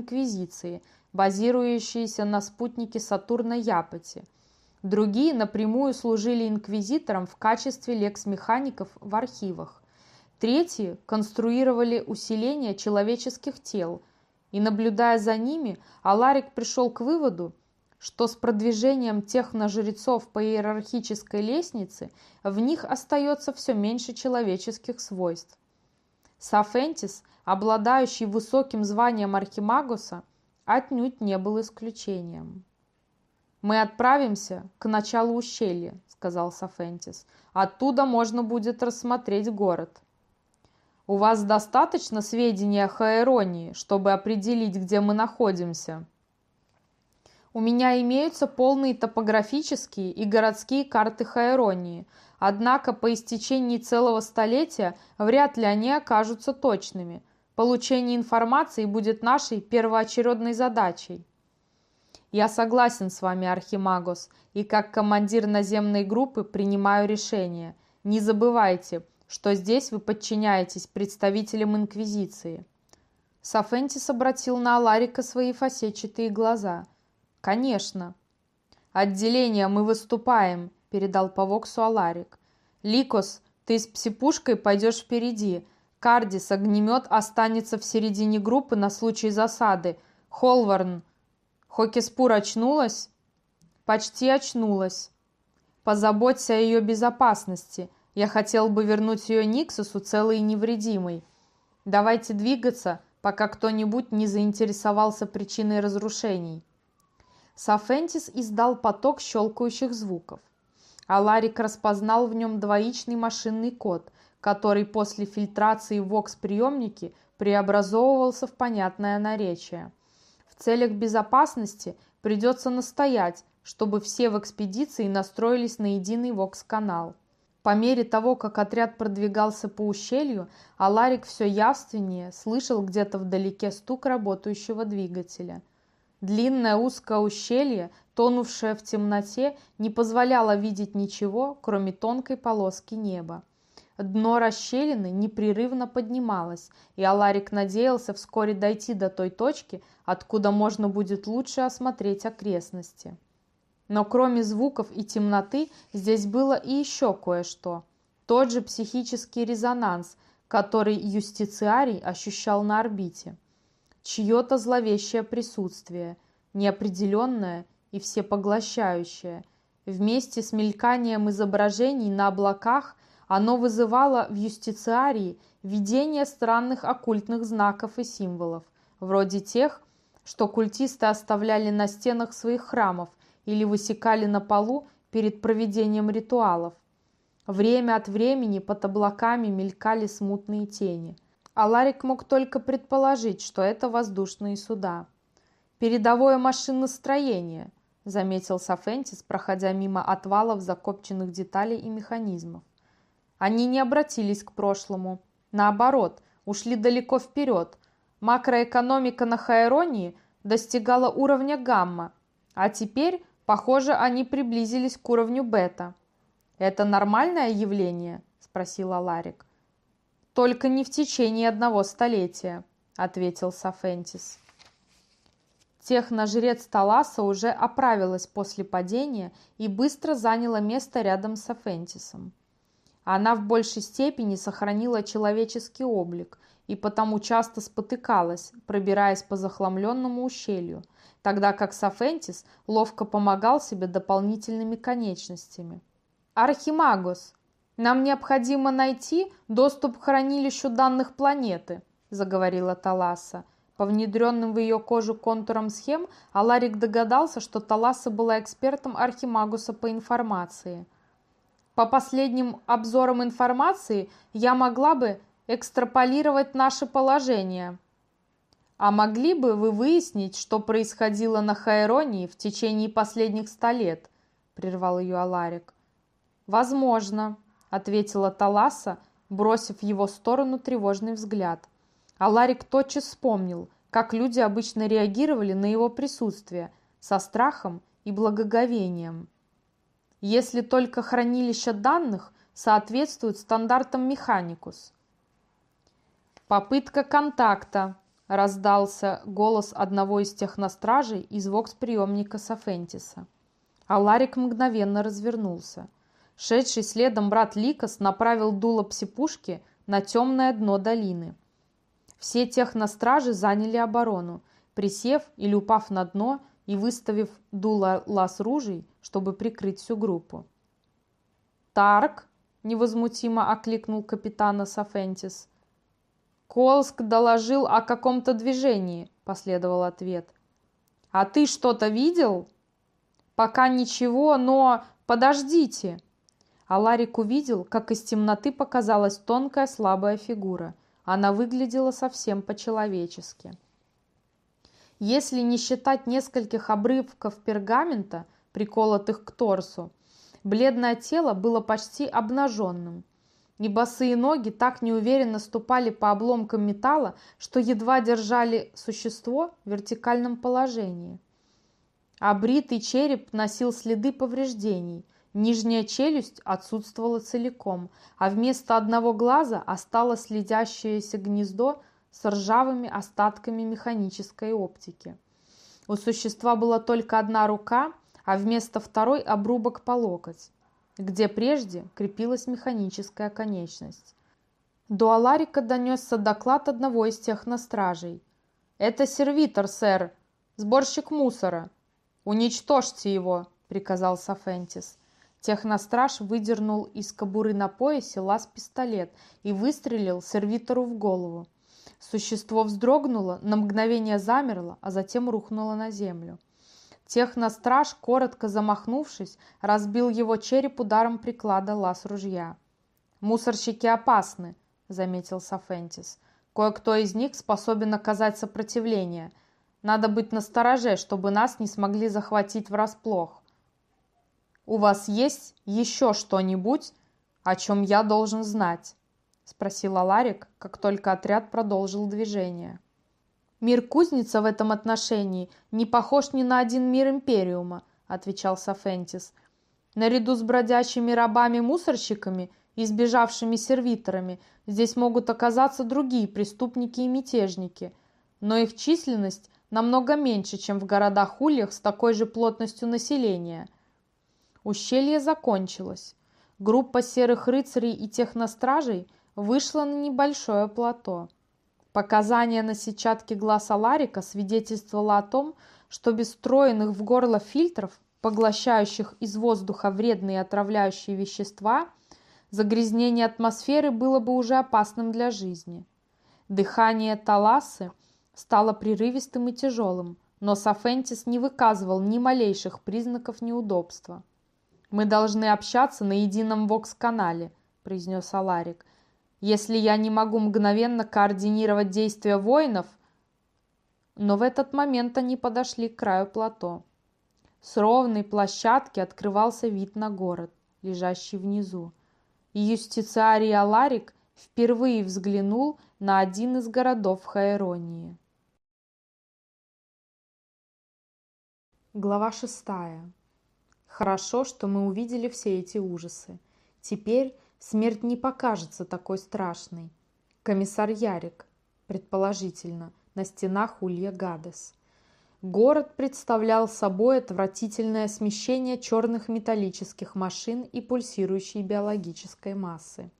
Инквизиции, базирующиеся на спутнике Сатурна Япоти. Другие напрямую служили инквизиторам в качестве лекс-механиков в архивах. Третьи конструировали усиление человеческих тел. И наблюдая за ними, Аларик пришел к выводу, что с продвижением техножрецов по иерархической лестнице в них остается все меньше человеческих свойств. Сафентис, обладающий высоким званием Архимагуса, отнюдь не был исключением. «Мы отправимся к началу ущелья», — сказал Сафентис. «Оттуда можно будет рассмотреть город». «У вас достаточно сведений о Хаэронии, чтобы определить, где мы находимся?» У меня имеются полные топографические и городские карты Хайронии, однако по истечении целого столетия вряд ли они окажутся точными. Получение информации будет нашей первоочередной задачей. Я согласен с вами, Архимагос, и как командир наземной группы принимаю решение. Не забывайте, что здесь вы подчиняетесь представителям Инквизиции. Сафентис обратил на Аларика свои фасетчатые глаза – «Конечно». «Отделение, мы выступаем», — передал по Воксу Аларик. «Ликос, ты с псипушкой пойдешь впереди. Кардис, огнемет останется в середине группы на случай засады. Холварн, Хокеспур очнулась?» «Почти очнулась. Позаботься о ее безопасности. Я хотел бы вернуть ее Никсусу целой и невредимой. Давайте двигаться, пока кто-нибудь не заинтересовался причиной разрушений». Сафентис издал поток щелкающих звуков. Аларик распознал в нем двоичный машинный код, который после фильтрации в вокс-приемнике преобразовывался в понятное наречие. В целях безопасности придется настоять, чтобы все в экспедиции настроились на единый вокс-канал. По мере того, как отряд продвигался по ущелью, Аларик все явственнее слышал где-то вдалеке стук работающего двигателя. Длинное узкое ущелье, тонувшее в темноте, не позволяло видеть ничего, кроме тонкой полоски неба. Дно расщелины непрерывно поднималось, и Аларик надеялся вскоре дойти до той точки, откуда можно будет лучше осмотреть окрестности. Но кроме звуков и темноты, здесь было и еще кое-что. Тот же психический резонанс, который юстициарий ощущал на орбите – чье-то зловещее присутствие, неопределенное и всепоглощающее. Вместе с мельканием изображений на облаках оно вызывало в юстициарии видение странных оккультных знаков и символов, вроде тех, что культисты оставляли на стенах своих храмов или высекали на полу перед проведением ритуалов. Время от времени под облаками мелькали смутные тени – а Ларик мог только предположить, что это воздушные суда. «Передовое машиностроение», — заметил Сафентис, проходя мимо отвалов закопченных деталей и механизмов. Они не обратились к прошлому. Наоборот, ушли далеко вперед. Макроэкономика на Хайронии достигала уровня гамма, а теперь, похоже, они приблизились к уровню бета. «Это нормальное явление?» – спросила Ларик. «Только не в течение одного столетия», — ответил Сафентис. Техножрец Таласа уже оправилась после падения и быстро заняла место рядом с Сафентисом. Она в большей степени сохранила человеческий облик и потому часто спотыкалась, пробираясь по захламленному ущелью, тогда как Сафентис ловко помогал себе дополнительными конечностями. «Архимагос!» «Нам необходимо найти доступ к хранилищу данных планеты», – заговорила Таласа. По внедренным в ее кожу контурам схем Аларик догадался, что Таласа была экспертом Архимагуса по информации. По последним обзорам информации я могла бы экстраполировать наше положение. А могли бы вы выяснить, что происходило на Хайронии в течение последних ста лет? Прервал ее Аларик. Возможно, ответила Таласа, бросив в его сторону тревожный взгляд. А Ларик тотчас вспомнил, как люди обычно реагировали на его присутствие, со страхом и благоговением. Если только хранилище данных соответствует стандартам Механикус. «Попытка контакта», – раздался голос одного из техностражей из вокс-приемника Сафентиса. А Ларик мгновенно развернулся. Шедший следом брат Ликос направил дуло псипушки на темное дно долины. Все техностражи заняли оборону, присев или упав на дно и выставив дуло лаз ружей, чтобы прикрыть всю группу. «Тарк!» — невозмутимо окликнул капитана Сафентис. «Колск доложил о каком-то движении», — последовал ответ. «А ты что-то видел?» «Пока ничего, но подождите!» А Ларик увидел, как из темноты показалась тонкая слабая фигура. Она выглядела совсем по-человечески. Если не считать нескольких обрывков пергамента, приколотых к торсу, бледное тело было почти обнаженным. И ноги так неуверенно ступали по обломкам металла, что едва держали существо в вертикальном положении. Обритый череп носил следы повреждений, нижняя челюсть отсутствовала целиком, а вместо одного глаза осталось следящееся гнездо с ржавыми остатками механической оптики. У существа была только одна рука, а вместо второй обрубок по локоть, где прежде крепилась механическая конечность. До Аларика донесся доклад одного из техностражей. «Это сервитор, сэр, сборщик мусора. Уничтожьте его!» – приказал Сафентис. Техностраж выдернул из кобуры на поясе лаз-пистолет и выстрелил сервитору в голову. Существо вздрогнуло, на мгновение замерло, а затем рухнуло на землю. Техностраж, коротко замахнувшись, разбил его череп ударом приклада лаз ружья. «Мусорщики опасны», — заметил Сафентис. «Кое-кто из них способен оказать сопротивление. Надо быть настороже, чтобы нас не смогли захватить врасплох. У вас есть еще что-нибудь, о чем я должен знать?» спросил Аларик, как только отряд продолжил движение. «Мир кузница в этом отношении не похож ни на один мир Империума», отвечал Сафентис. «Наряду с бродячими рабами-мусорщиками и сбежавшими сервиторами здесь могут оказаться другие преступники и мятежники, но их численность намного меньше, чем в городах-ульях с такой же плотностью населения». Ущелье закончилось. Группа серых рыцарей и техностражей – вышла на небольшое плато. Показания на сетчатке глаз Аларика свидетельствовало о том, что без встроенных в горло фильтров, поглощающих из воздуха вредные отравляющие вещества, загрязнение атмосферы было бы уже опасным для жизни. Дыхание Таласы стало прерывистым и тяжелым, но Сафентис не выказывал ни малейших признаков неудобства. «Мы должны общаться на едином вокс-канале», – произнес Аларик если я не могу мгновенно координировать действия воинов. Но в этот момент они подошли к краю плато. С ровной площадки открывался вид на город, лежащий внизу. И юстициарий Аларик впервые взглянул на один из городов Хаэронии. Глава шестая. Хорошо, что мы увидели все эти ужасы. Теперь смерть не покажется такой страшной. Комиссар Ярик, предположительно, на стенах Улья Гадес. Город представлял собой отвратительное смещение черных металлических машин и пульсирующей биологической массы.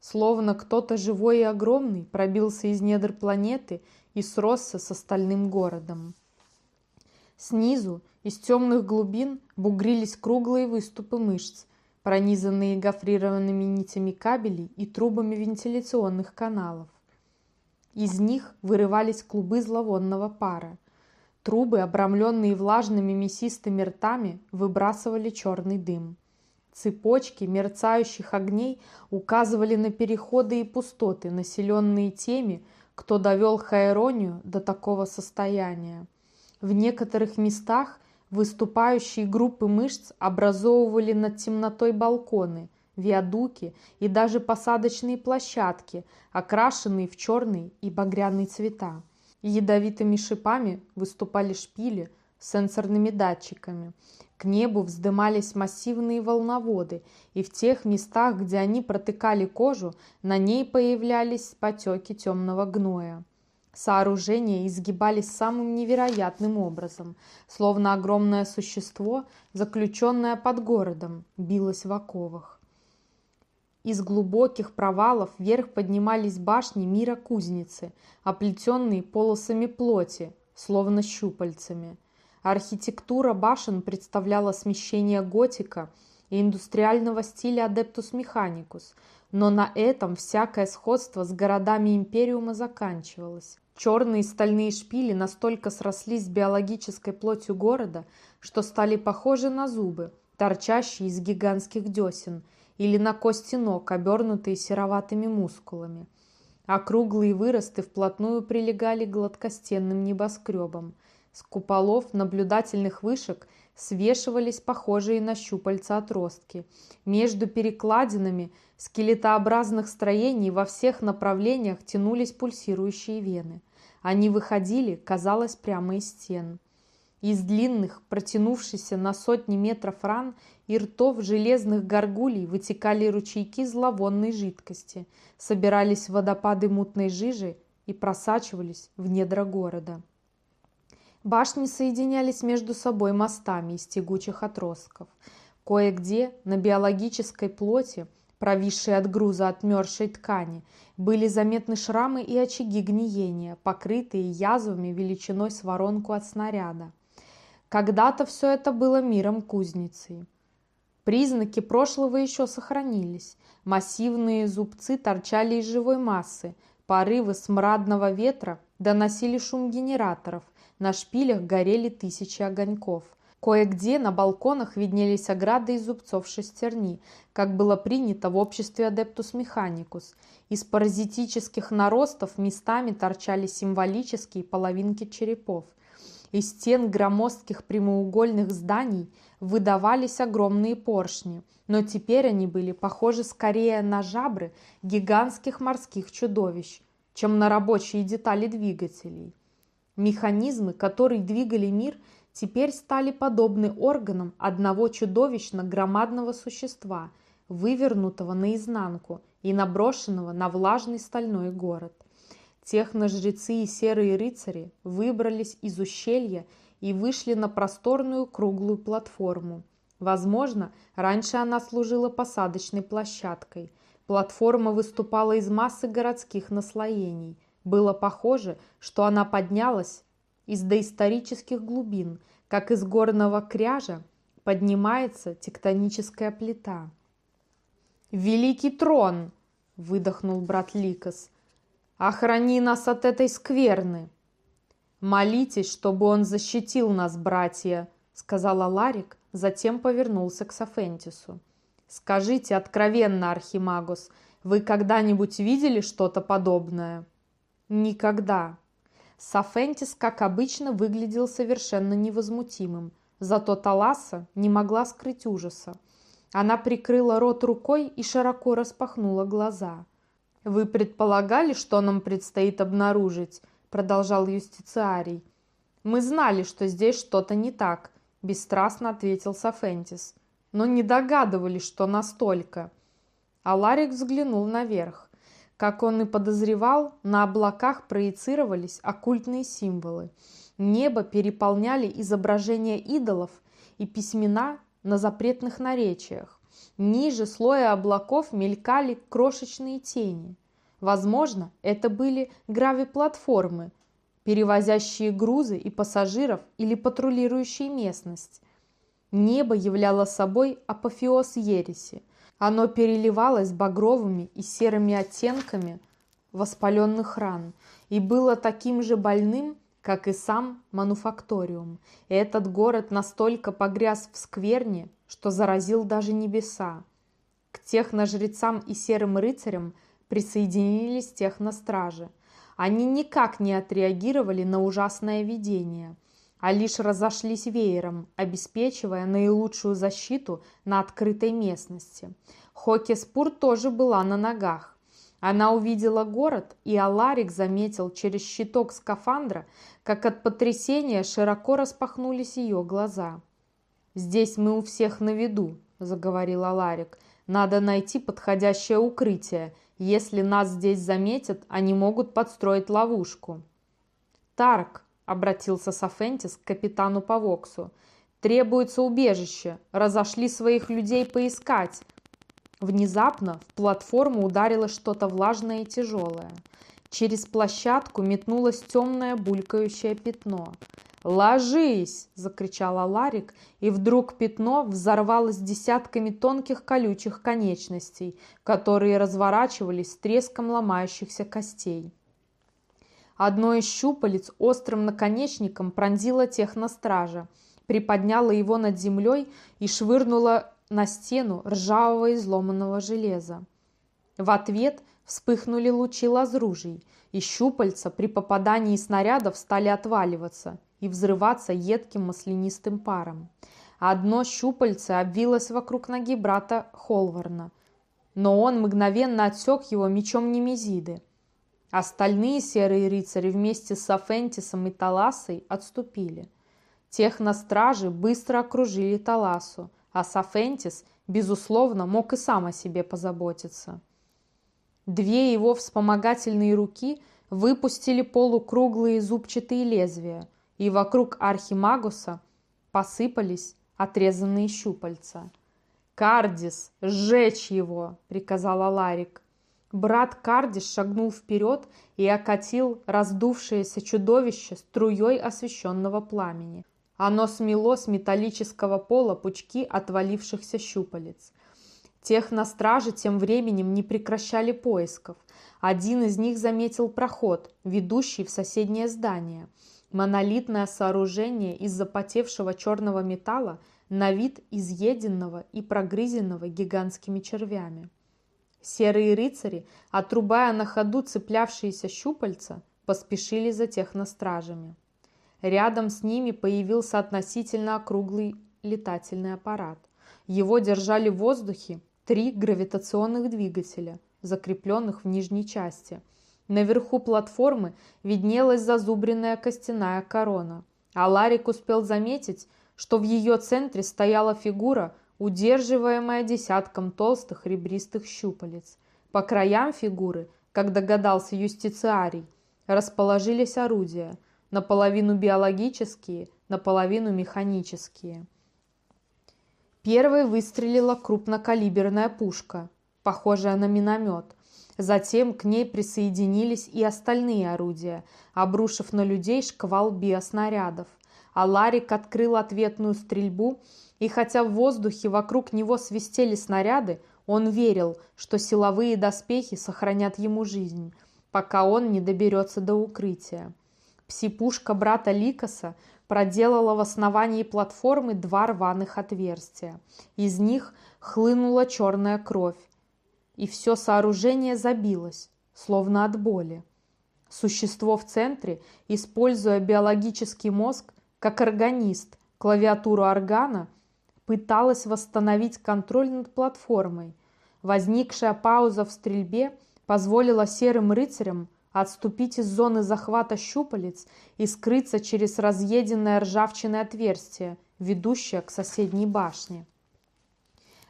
Словно кто-то живой и огромный пробился из недр планеты и сросся с остальным городом. Снизу, из темных глубин, бугрились круглые выступы мышц, пронизанные гофрированными нитями кабелей и трубами вентиляционных каналов. Из них вырывались клубы зловонного пара. Трубы, обрамленные влажными мясистыми ртами, выбрасывали черный дым. Цепочки мерцающих огней указывали на переходы и пустоты, населенные теми, кто довел Хайронию до такого состояния. В некоторых местах Выступающие группы мышц образовывали над темнотой балконы, виадуки и даже посадочные площадки, окрашенные в черный и багряный цвета. Ядовитыми шипами выступали шпили с сенсорными датчиками. К небу вздымались массивные волноводы, и в тех местах, где они протыкали кожу, на ней появлялись потеки темного гноя. Сооружения изгибались самым невероятным образом, словно огромное существо, заключенное под городом, билось в оковах. Из глубоких провалов вверх поднимались башни мира кузницы, оплетенные полосами плоти, словно щупальцами. Архитектура башен представляла смещение готика и индустриального стиля Adeptus Mechanicus, но на этом всякое сходство с городами Империума заканчивалось. Черные стальные шпили настолько срослись с биологической плотью города, что стали похожи на зубы, торчащие из гигантских десен, или на кости ног, обернутые сероватыми мускулами. Округлые выросты вплотную прилегали к гладкостенным небоскребам. С куполов наблюдательных вышек свешивались похожие на щупальца отростки. Между перекладинами скелетообразных строений во всех направлениях тянулись пульсирующие вены. Они выходили, казалось, прямо из стен. Из длинных, протянувшихся на сотни метров ран и ртов железных горгулей вытекали ручейки зловонной жидкости, собирались водопады мутной жижи и просачивались в недра города. Башни соединялись между собой мостами из тягучих отростков. Кое-где на биологической плоти, провисшей от груза отмерзшей ткани, были заметны шрамы и очаги гниения, покрытые язвами величиной с воронку от снаряда. Когда-то все это было миром кузницей. Признаки прошлого еще сохранились. Массивные зубцы торчали из живой массы, порывы смрадного ветра доносили шум генераторов, на шпилях горели тысячи огоньков. Кое-где на балконах виднелись ограды из зубцов шестерни, как было принято в обществе Адептус Механикус. Из паразитических наростов местами торчали символические половинки черепов. Из стен громоздких прямоугольных зданий выдавались огромные поршни, но теперь они были похожи скорее на жабры гигантских морских чудовищ, чем на рабочие детали двигателей. Механизмы, которые двигали мир, теперь стали подобны органам одного чудовищно громадного существа, вывернутого наизнанку и наброшенного на влажный стальной город. Техножрецы и серые рыцари выбрались из ущелья и вышли на просторную круглую платформу. Возможно, раньше она служила посадочной площадкой. Платформа выступала из массы городских наслоений – было похоже, что она поднялась из доисторических глубин, как из горного кряжа поднимается тектоническая плита. «Великий трон!» – выдохнул брат Ликос. «Охрани нас от этой скверны!» «Молитесь, чтобы он защитил нас, братья!» – сказала Ларик, затем повернулся к Сафентису. «Скажите откровенно, Архимагус, вы когда-нибудь видели что-то подобное?» Никогда. Сафентис, как обычно, выглядел совершенно невозмутимым. Зато Таласа не могла скрыть ужаса. Она прикрыла рот рукой и широко распахнула глаза. «Вы предполагали, что нам предстоит обнаружить?» – продолжал юстициарий. «Мы знали, что здесь что-то не так», – бесстрастно ответил Сафентис. «Но не догадывались, что настолько». А Ларик взглянул наверх. Как он и подозревал, на облаках проецировались оккультные символы. Небо переполняли изображения идолов и письмена на запретных наречиях. Ниже слоя облаков мелькали крошечные тени. Возможно, это были гравиплатформы, перевозящие грузы и пассажиров или патрулирующие местность. Небо являло собой апофеоз ереси – оно переливалось багровыми и серыми оттенками воспаленных ран и было таким же больным, как и сам мануфакториум. Этот город настолько погряз в скверне, что заразил даже небеса. К техножрецам и серым рыцарям присоединились техностражи. Они никак не отреагировали на ужасное видение – а лишь разошлись веером, обеспечивая наилучшую защиту на открытой местности. Хокеспур тоже была на ногах. Она увидела город, и Аларик заметил через щиток скафандра, как от потрясения широко распахнулись ее глаза. «Здесь мы у всех на виду», — заговорил Аларик. «Надо найти подходящее укрытие. Если нас здесь заметят, они могут подстроить ловушку». «Тарк», — обратился Сафентис к капитану по Воксу, — «требуется убежище. Разошли своих людей поискать». Внезапно в платформу ударило что-то влажное и тяжелое. Через площадку метнулось темное булькающее пятно. «Ложись!» – закричала Ларик, и вдруг пятно взорвалось десятками тонких колючих конечностей, которые разворачивались с треском ломающихся костей. Одно из щупалец острым наконечником пронзило техностража, приподняло его над землей и швырнуло на стену ржавого изломанного железа. В ответ вспыхнули лучи лазружий, и щупальца при попадании снарядов стали отваливаться и взрываться едким маслянистым паром. Одно щупальце обвилось вокруг ноги брата Холварна, но он мгновенно отсек его мечом Немезиды. Остальные серые рыцари вместе с Афентисом и Таласой отступили. Техностражи быстро окружили Таласу, а Сафентис, безусловно, мог и сам о себе позаботиться. Две его вспомогательные руки выпустили полукруглые зубчатые лезвия, и вокруг Архимагуса посыпались отрезанные щупальца. «Кардис, сжечь его!» – приказал Аларик. Брат Кардис шагнул вперед и окатил раздувшееся чудовище струей освещенного пламени. Оно смело с металлического пола пучки отвалившихся щупалец. Техностражи тем временем не прекращали поисков. Один из них заметил проход, ведущий в соседнее здание. Монолитное сооружение из запотевшего черного металла на вид изъеденного и прогрызенного гигантскими червями. Серые рыцари, отрубая на ходу цеплявшиеся щупальца, поспешили за техностражами. Рядом с ними появился относительно округлый летательный аппарат. Его держали в воздухе три гравитационных двигателя, закрепленных в нижней части. Наверху платформы виднелась зазубренная костяная корона, а Ларик успел заметить, что в ее центре стояла фигура, удерживаемая десятком толстых ребристых щупалец. По краям фигуры, как догадался юстициарий, расположились орудия – наполовину биологические, наполовину механические. Первой выстрелила крупнокалиберная пушка, похожая на миномет. Затем к ней присоединились и остальные орудия, обрушив на людей шквал биоснарядов. А Ларик открыл ответную стрельбу, и хотя в воздухе вокруг него свистели снаряды, он верил, что силовые доспехи сохранят ему жизнь, пока он не доберется до укрытия. Псипушка брата Ликоса проделала в основании платформы два рваных отверстия. Из них хлынула черная кровь, и все сооружение забилось, словно от боли. Существо в центре, используя биологический мозг как органист, клавиатуру органа, пыталось восстановить контроль над платформой. Возникшая пауза в стрельбе позволила серым рыцарям отступить из зоны захвата щупалец и скрыться через разъеденное ржавчиной отверстие, ведущее к соседней башне.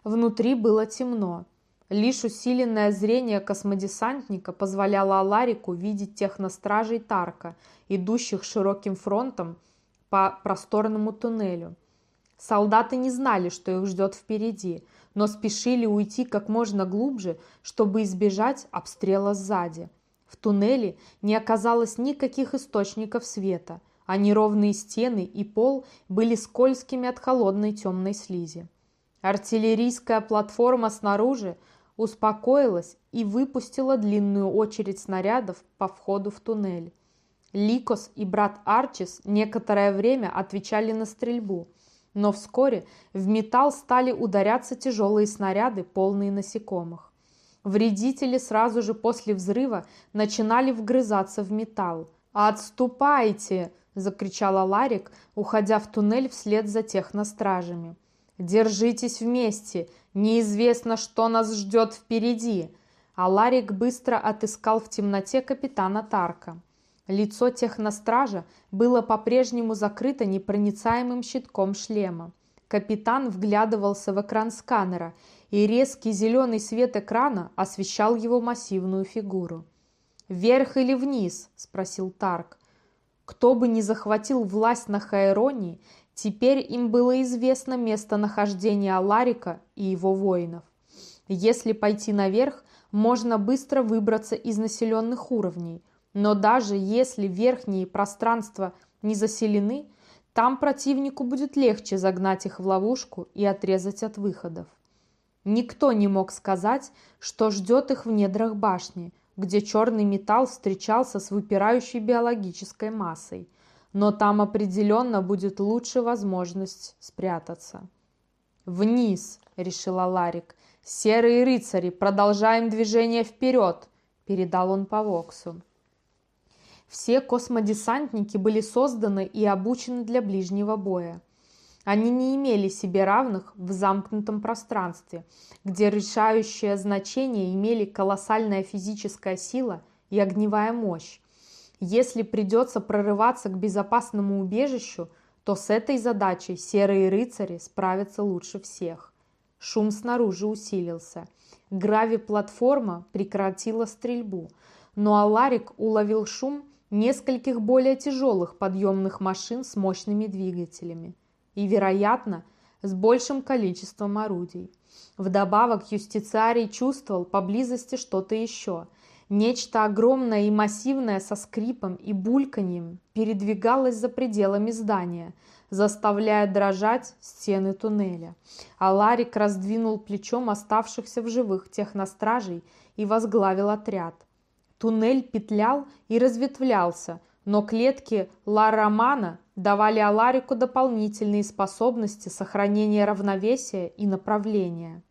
Внутри было темно. Лишь усиленное зрение космодесантника позволяло Аларику видеть техностражей Тарка, идущих широким фронтом по просторному туннелю. Солдаты не знали, что их ждет впереди, но спешили уйти как можно глубже, чтобы избежать обстрела сзади – в туннеле не оказалось никаких источников света, а неровные стены и пол были скользкими от холодной темной слизи. Артиллерийская платформа снаружи успокоилась и выпустила длинную очередь снарядов по входу в туннель. Ликос и брат Арчис некоторое время отвечали на стрельбу, но вскоре в металл стали ударяться тяжелые снаряды, полные насекомых. Вредители сразу же после взрыва начинали вгрызаться в металл. «Отступайте!» – закричала Ларик, уходя в туннель вслед за техностражами. «Держитесь вместе! Неизвестно, что нас ждет впереди!» А Ларик быстро отыскал в темноте капитана Тарка. Лицо техностража было по-прежнему закрыто непроницаемым щитком шлема. Капитан вглядывался в экран сканера и резкий зеленый свет экрана освещал его массивную фигуру. «Вверх или вниз?» – спросил Тарк. кто бы ни захватил власть на Хайронии, теперь им было известно местонахождение Аларика и его воинов. Если пойти наверх, можно быстро выбраться из населенных уровней, но даже если верхние пространства не заселены, там противнику будет легче загнать их в ловушку и отрезать от выходов. Никто не мог сказать, что ждет их в недрах башни, где черный металл встречался с выпирающей биологической массой, но там определенно будет лучшая возможность спрятаться. «Вниз!» – решила Ларик. «Серые рыцари, продолжаем движение вперед!» – передал он по Воксу. Все космодесантники были созданы и обучены для ближнего боя – они не имели себе равных в замкнутом пространстве, где решающее значение имели колоссальная физическая сила и огневая мощь. Если придется прорываться к безопасному убежищу, то с этой задачей серые рыцари справятся лучше всех. Шум снаружи усилился. Грави-платформа прекратила стрельбу, но Аларик уловил шум нескольких более тяжелых подъемных машин с мощными двигателями и, вероятно, с большим количеством орудий. Вдобавок юстициарий чувствовал поблизости что-то еще. Нечто огромное и массивное со скрипом и бульканьем передвигалось за пределами здания, заставляя дрожать стены туннеля. А Ларик раздвинул плечом оставшихся в живых техностражей и возглавил отряд. Туннель петлял и разветвлялся, но клетки Ла Романа давали Аларику дополнительные способности сохранения равновесия и направления.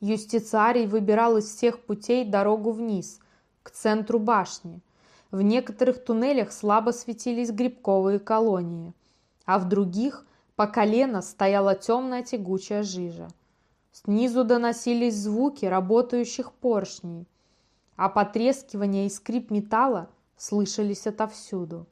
Юстициарий выбирал из всех путей дорогу вниз, к центру башни. В некоторых туннелях слабо светились грибковые колонии, а в других по колено стояла темная тягучая жижа. Снизу доносились звуки работающих поршней, а потрескивание и скрип металла слышались отовсюду.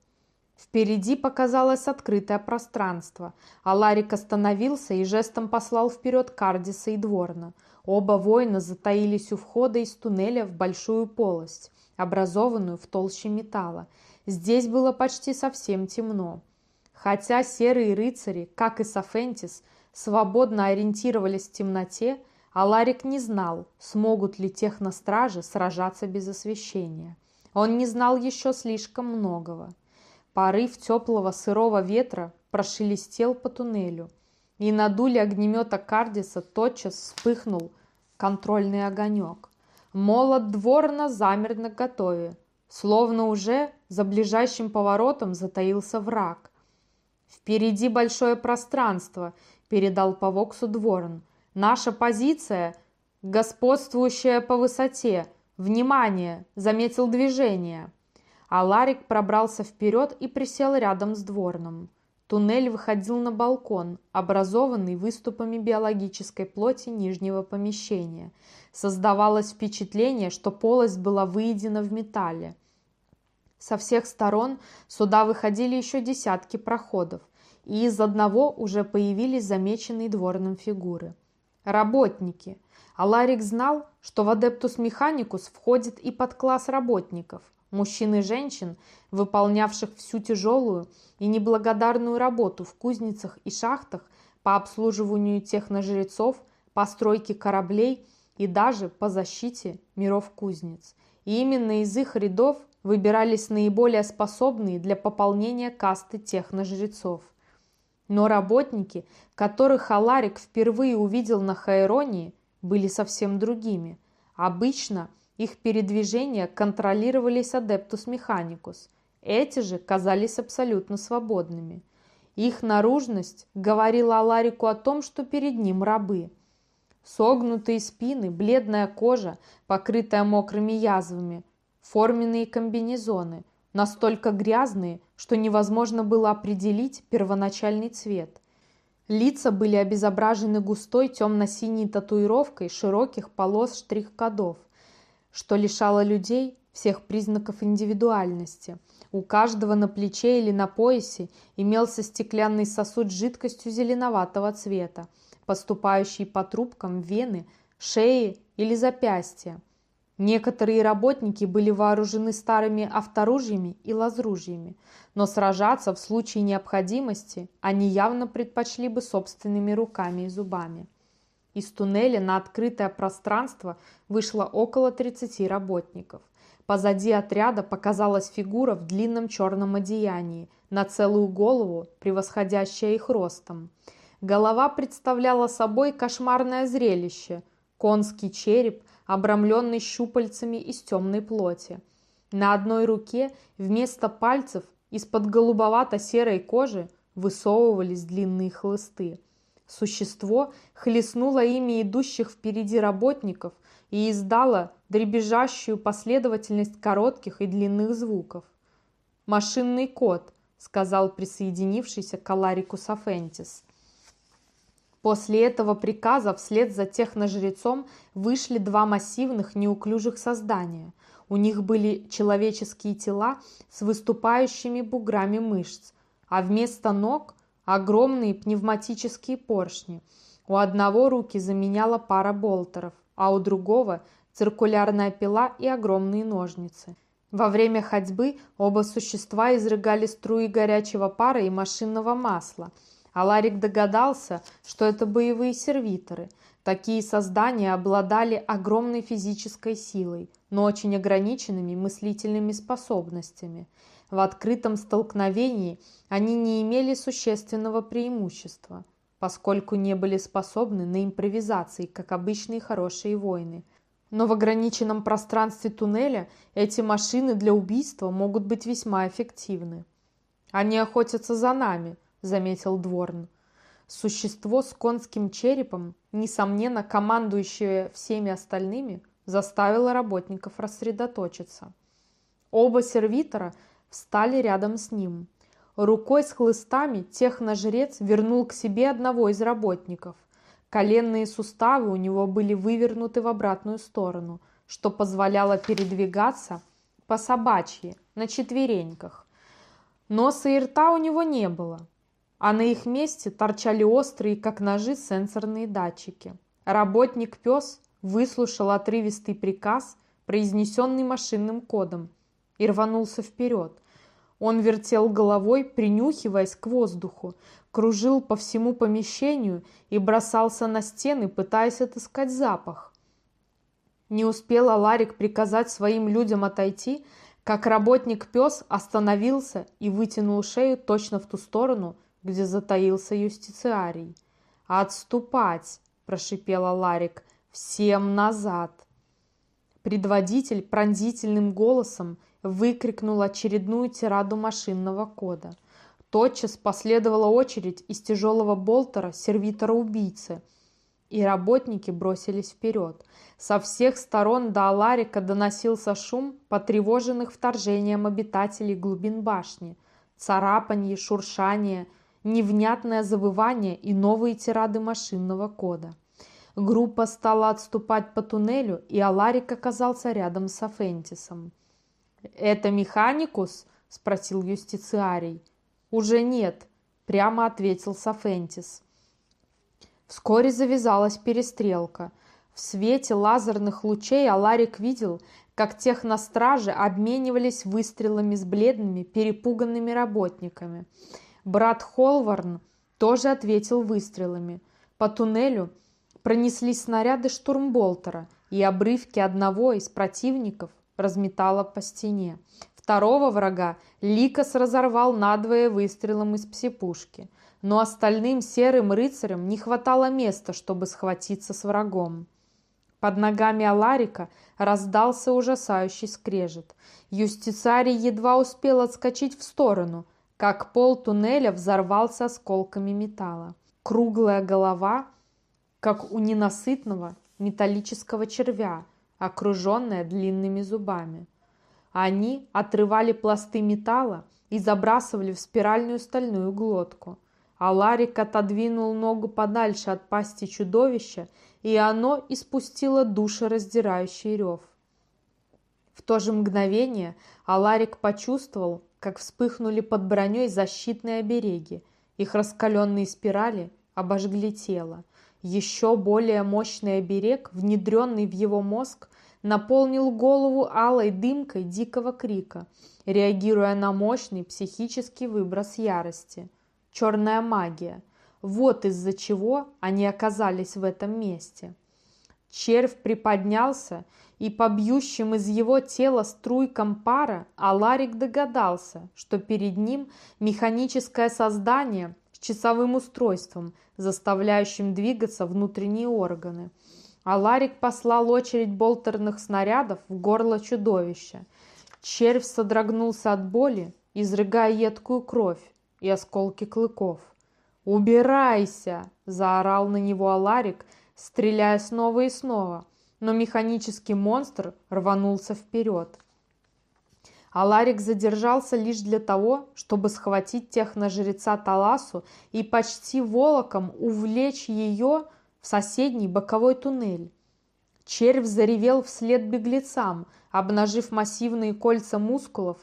Впереди показалось открытое пространство, а Ларик остановился и жестом послал вперед Кардиса и Дворна. Оба воина затаились у входа из туннеля в большую полость, образованную в толще металла. Здесь было почти совсем темно. Хотя серые рыцари, как и Сафентис, свободно ориентировались в темноте, Аларик не знал, смогут ли техностражи сражаться без освещения. Он не знал еще слишком многого. Порыв теплого сырого ветра прошелестел по туннелю, и на дуле огнемета Кардиса тотчас вспыхнул контрольный огонек. Молот дворна замер на готове, словно уже за ближайшим поворотом затаился враг. «Впереди большое пространство», — передал по Воксу Дворн. «Наша позиция, господствующая по высоте. Внимание!» — заметил движение а Ларик пробрался вперед и присел рядом с дворным. Туннель выходил на балкон, образованный выступами биологической плоти нижнего помещения. Создавалось впечатление, что полость была выедена в металле. Со всех сторон сюда выходили еще десятки проходов, и из одного уже появились замеченные дворным фигуры. Работники. А Ларик знал, что в Адептус Механикус входит и подкласс работников – мужчин и женщин, выполнявших всю тяжелую и неблагодарную работу в кузницах и шахтах по обслуживанию техножрецов, постройке кораблей и даже по защите миров кузнец. И именно из их рядов выбирались наиболее способные для пополнения касты техножрецов. Но работники, которых Аларик впервые увидел на Хайронии, были совсем другими. Обычно – их передвижения контролировались Адептус Механикус. Эти же казались абсолютно свободными. Их наружность говорила Аларику о том, что перед ним рабы. Согнутые спины, бледная кожа, покрытая мокрыми язвами, форменные комбинезоны, настолько грязные, что невозможно было определить первоначальный цвет. Лица были обезображены густой темно-синей татуировкой широких полос штрих-кодов – что лишало людей всех признаков индивидуальности. У каждого на плече или на поясе имелся стеклянный сосуд с жидкостью зеленоватого цвета, поступающий по трубкам вены, шеи или запястья. Некоторые работники были вооружены старыми авторужьями и лазружьями, но сражаться в случае необходимости они явно предпочли бы собственными руками и зубами. Из туннеля на открытое пространство вышло около 30 работников. Позади отряда показалась фигура в длинном черном одеянии, на целую голову, превосходящая их ростом. Голова представляла собой кошмарное зрелище – конский череп, обрамленный щупальцами из темной плоти. На одной руке вместо пальцев из-под голубовато-серой кожи высовывались длинные хлысты. Существо хлестнуло ими идущих впереди работников и издало дребезжащую последовательность коротких и длинных звуков. «Машинный код», — сказал присоединившийся к Аларику Сафентис. После этого приказа вслед за техножрецом вышли два массивных неуклюжих создания. У них были человеческие тела с выступающими буграми мышц, а вместо ног – огромные пневматические поршни. У одного руки заменяла пара болтеров, а у другого – циркулярная пила и огромные ножницы. Во время ходьбы оба существа изрыгали струи горячего пара и машинного масла. А Ларик догадался, что это боевые сервиторы. Такие создания обладали огромной физической силой – но очень ограниченными мыслительными способностями. В открытом столкновении они не имели существенного преимущества, поскольку не были способны на импровизации, как обычные хорошие воины. Но в ограниченном пространстве туннеля эти машины для убийства могут быть весьма эффективны. «Они охотятся за нами», — заметил Дворн. Существо с конским черепом, несомненно командующее всеми остальными, заставила работников рассредоточиться. Оба сервитора встали рядом с ним. Рукой с хлыстами техножрец вернул к себе одного из работников. Коленные суставы у него были вывернуты в обратную сторону, что позволяло передвигаться по собачьи, на четвереньках. Носа и рта у него не было, а на их месте торчали острые, как ножи, сенсорные датчики. Работник-пес выслушал отрывистый приказ, произнесенный машинным кодом, и рванулся вперед. Он вертел головой, принюхиваясь к воздуху, кружил по всему помещению и бросался на стены, пытаясь отыскать запах. Не успел Аларик приказать своим людям отойти, как работник-пес остановился и вытянул шею точно в ту сторону, где затаился юстициарий. «Отступать!» – прошипел Аларик, Всем назад!» Предводитель пронзительным голосом выкрикнул очередную тираду машинного кода. Тотчас последовала очередь из тяжелого болтера сервитора-убийцы, и работники бросились вперед. Со всех сторон до Аларика доносился шум потревоженных вторжением обитателей глубин башни, царапанье, шуршание, невнятное завывание и новые тирады машинного кода. Группа стала отступать по туннелю, и Аларик оказался рядом с Афентисом. «Это Механикус?» – спросил юстициарий. «Уже нет», – прямо ответил Сафентис. Вскоре завязалась перестрелка. В свете лазерных лучей Аларик видел, как техностражи обменивались выстрелами с бледными, перепуганными работниками. Брат Холварн тоже ответил выстрелами. По туннелю – пронеслись снаряды штурмболтера, и обрывки одного из противников разметало по стене. Второго врага Ликос разорвал надвое выстрелом из псипушки, но остальным серым рыцарям не хватало места, чтобы схватиться с врагом. Под ногами Аларика раздался ужасающий скрежет. Юстицарий едва успел отскочить в сторону, как пол туннеля взорвался осколками металла. Круглая голова как у ненасытного металлического червя, окруженная длинными зубами. Они отрывали пласты металла и забрасывали в спиральную стальную глотку. А Ларик отодвинул ногу подальше от пасти чудовища, и оно испустило душераздирающий рев. В то же мгновение Аларик почувствовал, как вспыхнули под броней защитные обереги. Их раскаленные спирали обожгли тело. Еще более мощный оберег, внедренный в его мозг, наполнил голову алой дымкой дикого крика, реагируя на мощный психический выброс ярости. Черная магия. Вот из-за чего они оказались в этом месте. Червь приподнялся, и по бьющим из его тела струйкам пара Аларик догадался, что перед ним механическое создание с часовым устройством, заставляющим двигаться внутренние органы. Аларик послал очередь болтерных снарядов в горло чудовища. Червь содрогнулся от боли, изрыгая едкую кровь и осколки клыков. «Убирайся!» – заорал на него Аларик – стреляя снова и снова, но механический монстр рванулся вперед. Аларик задержался лишь для того, чтобы схватить техножреца Таласу и почти волоком увлечь ее в соседний боковой туннель. Червь заревел вслед беглецам, обнажив массивные кольца мускулов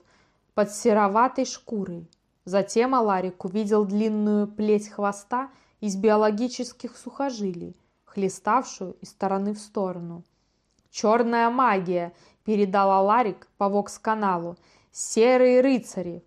под сероватой шкурой. Затем Аларик увидел длинную плеть хвоста из биологических сухожилий, хлеставшую из стороны в сторону. «Черная магия!» – передал Аларик по вокс-каналу. «Серые рыцари!